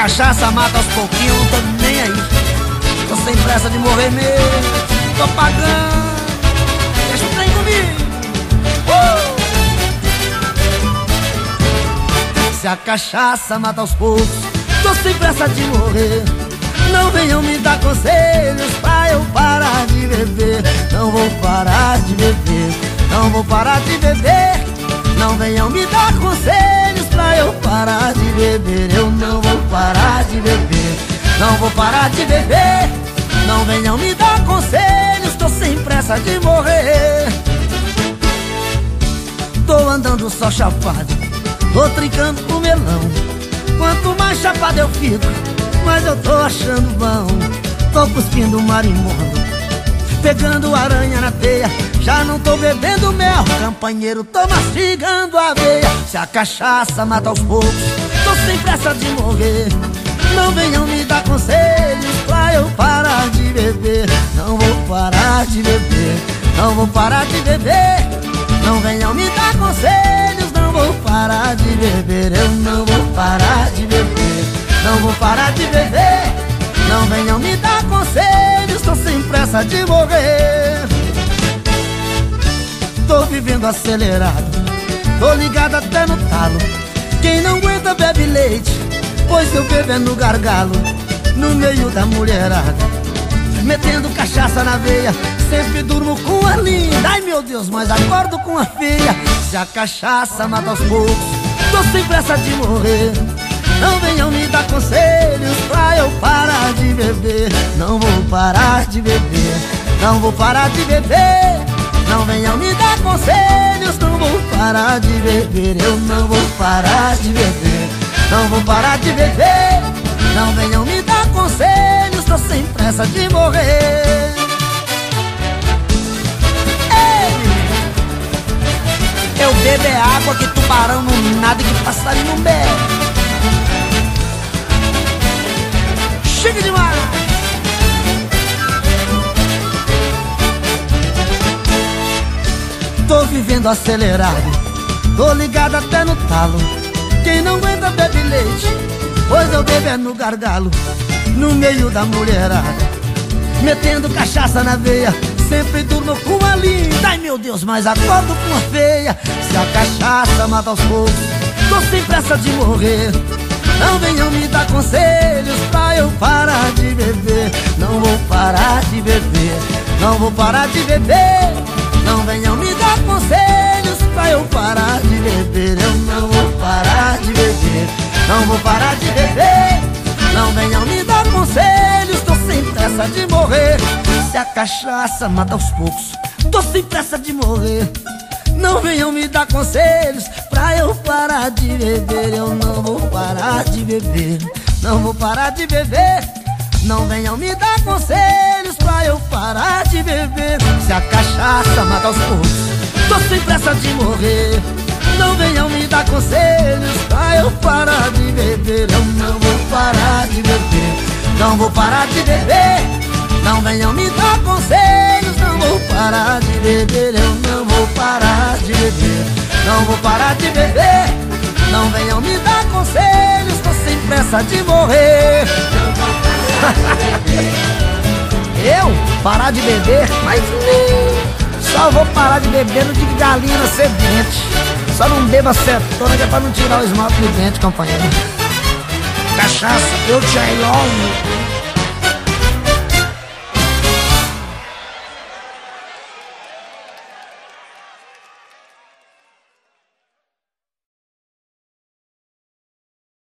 cachaça mata aos pouquinhos, não tô nem aí. Tô sem pressa de morrer mesmo, tô pagando. Deixa o trem comigo. Uh! Se a cachaça mata aos poucos, tô sem pressa de morrer. Não venham me dar conselhos pra eu parar de beber. Não vou parar de beber, não vou parar de beber. Não venham me dar conselhos pra eu parar de beber. Vou parar de beber. Não venham me dar conselhos, tô sem pressa de morrer. Tô andando só chapado, tô trincando o melão. Quanto mais chapado eu fico, mais eu tô achando bom. Tô cuspindo marimbondo, pegando aranha na teia. Já não tô bebendo mel, companheiro, tô mastigando aveia Se a cachaça mata aos poucos, tô sem pressa de morrer Não venham me dar conselhos pra eu parar de beber. Não vou parar de beber, não vou parar de beber. Não venham me dar conselhos, não vou parar de beber. Eu não vou parar de beber, não vou parar de beber. Não venham me dar conselhos, tô sem pressa de morrer. Tô vivendo acelerado. Tô ligado até no talo. Quem não aguenta bebe leite Pois eu bebo no gargalo No meio da mulherada. Metendo cachaça na veia Sempre durmo com a linda. Ai meu Deus, mas acordo com a feia. Se a cachaça mata aos poucos Tô sem pressa de morrer. Não venham me dar conselhos pra eu parar de beber. Não vou parar de beber Não vou parar de beber. Não venham me dar conselhos, não vou parar de beber. Eu não vou parar de beber Não vou parar de beber Não venham me dar conselhos, tô sem pressa de morrer Ei! Eu bebo é água que tubarão não nada que passarinho não bebe Chega demais! Tô vivendo acelerado Tô ligado até no talo Quem não aguenta bebe leite Pois eu bebo é no gargalo No meio da mulherada Metendo cachaça na veia Sempre durmo com a linda. Ai meu Deus, mas acordo com a feia Se a cachaça mata aos poucos Tô sem pressa de morrer. Não venham me dar conselhos pra eu parar de beber. Não vou parar de beber Não vou parar de beber. Não venham me parar de beber. Não venham me dar conselhos Tô sem pressa de morrer. Se a cachaça mata aos poucos Tô sem pressa de morrer. Não venham me dar conselhos pra eu parar de beber. Eu não vou parar de beber Não vou parar de beber. Não venham me dar conselhos pra eu parar de beber. Se a cachaça mata aos poucos Tô sem pressa de morrer vou parar de beber. Não venham me dar conselhos Não vou parar de beber. Eu não vou parar de beber. Não vou parar de beber. Não venham me dar conselhos Tô sem pressa de morrer. Eu? Parar de beber? Mas só vou parar de beber no de galinha sedente. Só não beba cetona que é pra não tirar o esmalte do dente, companheiro. Cachaça, eu te I